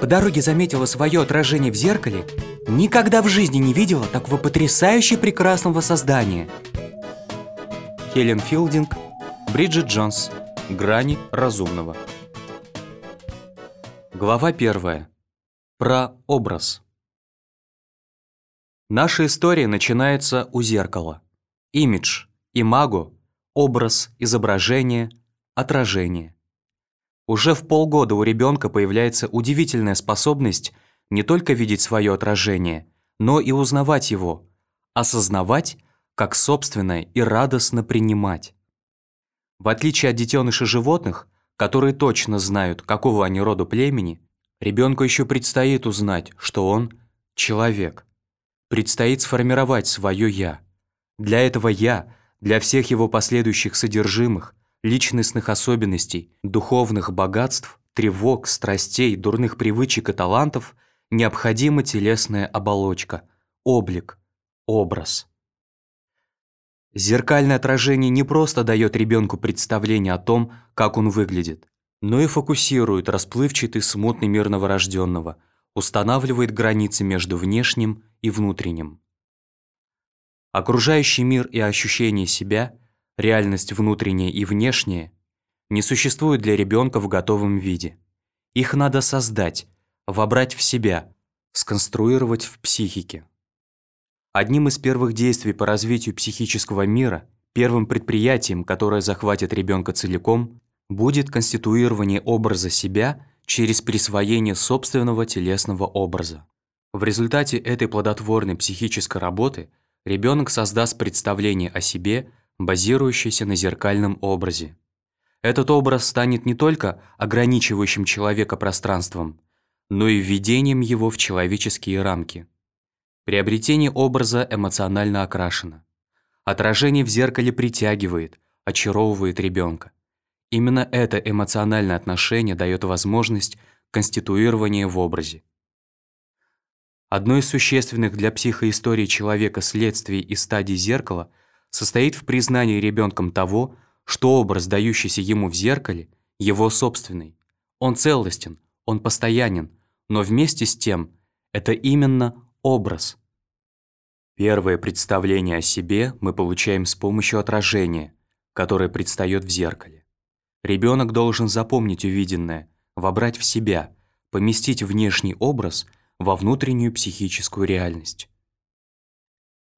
по дороге заметила свое отражение в зеркале, никогда в жизни не видела такого потрясающе прекрасного создания. Хелен Филдинг, Бриджит Джонс. Грани разумного. Глава первая. Про образ. Наша история начинается у зеркала. Имидж, имаго, образ, изображение, отражение. Уже в полгода у ребенка появляется удивительная способность не только видеть свое отражение, но и узнавать его, осознавать как собственное и радостно принимать. В отличие от детенышей животных, которые точно знают, какого они рода племени, ребенку еще предстоит узнать, что он – человек. Предстоит сформировать свое «я». Для этого «я», для всех его последующих содержимых, личностных особенностей, духовных богатств, тревог, страстей, дурных привычек и талантов необходима телесная оболочка, облик, образ. Зеркальное отражение не просто дает ребенку представление о том, как он выглядит, но и фокусирует расплывчатый смутный мир новорожденного, устанавливает границы между внешним и внутренним. Окружающий мир и ощущение себя реальность внутренняя и внешняя, не существуют для ребенка в готовом виде. Их надо создать, вобрать в себя, сконструировать в психике. Одним из первых действий по развитию психического мира, первым предприятием, которое захватит ребенка целиком, будет конституирование образа себя через присвоение собственного телесного образа. В результате этой плодотворной психической работы ребенок создаст представление о себе базирующийся на зеркальном образе. Этот образ станет не только ограничивающим человека пространством, но и введением его в человеческие рамки. Приобретение образа эмоционально окрашено. Отражение в зеркале притягивает, очаровывает ребенка. Именно это эмоциональное отношение дает возможность конституирования в образе. Одно из существенных для психоистории человека следствий и стадий зеркала – состоит в признании ребенком того, что образ, дающийся ему в зеркале, его собственный. Он целостен, он постоянен, но вместе с тем это именно образ. Первое представление о себе мы получаем с помощью отражения, которое предстает в зеркале. Ребенок должен запомнить увиденное, вобрать в себя, поместить внешний образ во внутреннюю психическую реальность.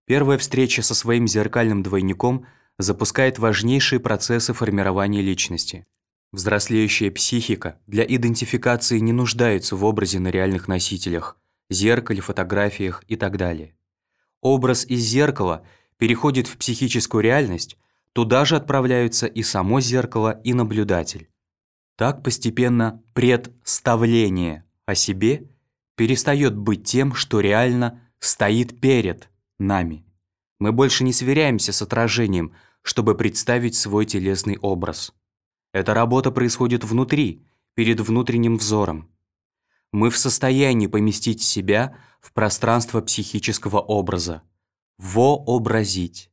Первая встреча со своим зеркальным двойником запускает важнейшие процессы формирования личности. Взрослеющая психика для идентификации не нуждается в образе на реальных носителях, зеркале, фотографиях и так далее. Образ из зеркала переходит в психическую реальность, туда же отправляются и само зеркало, и наблюдатель. Так постепенно представление о себе перестает быть тем, что реально стоит перед нами. Мы больше не сверяемся с отражением, чтобы представить свой телесный образ. Эта работа происходит внутри, перед внутренним взором. Мы в состоянии поместить себя в пространство психического образа, вообразить.